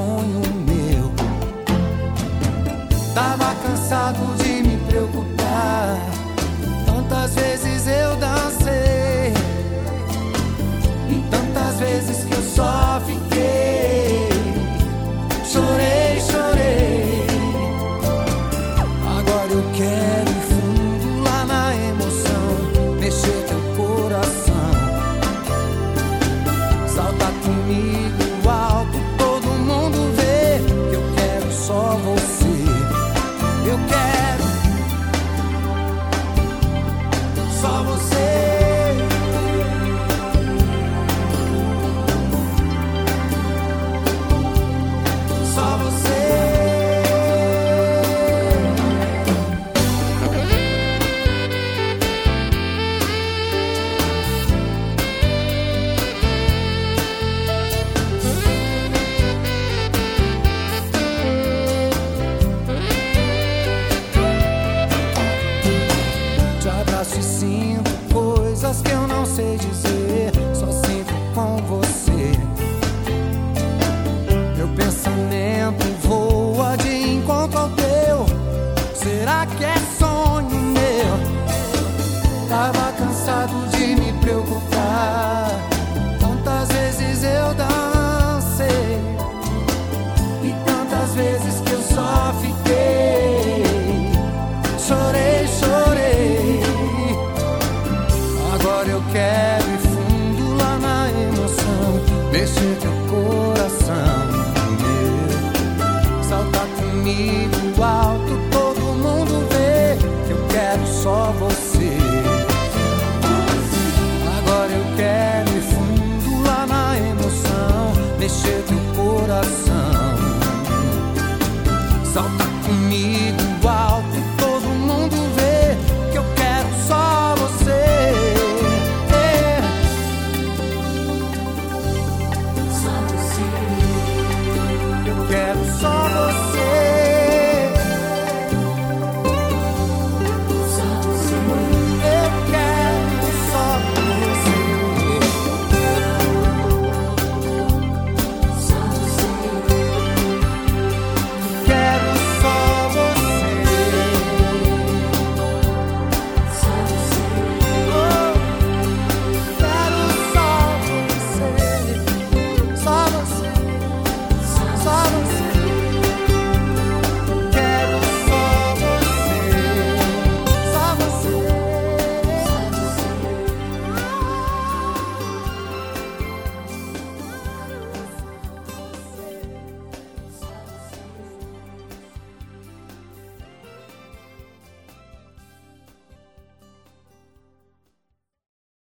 sonho te sinto coisas que eu não sei dizer, só sinto com você. Meu pensamento voa de encontro ao teu. Será que é sonho meu? Tava cansado de me preocupar. mexer teu coração.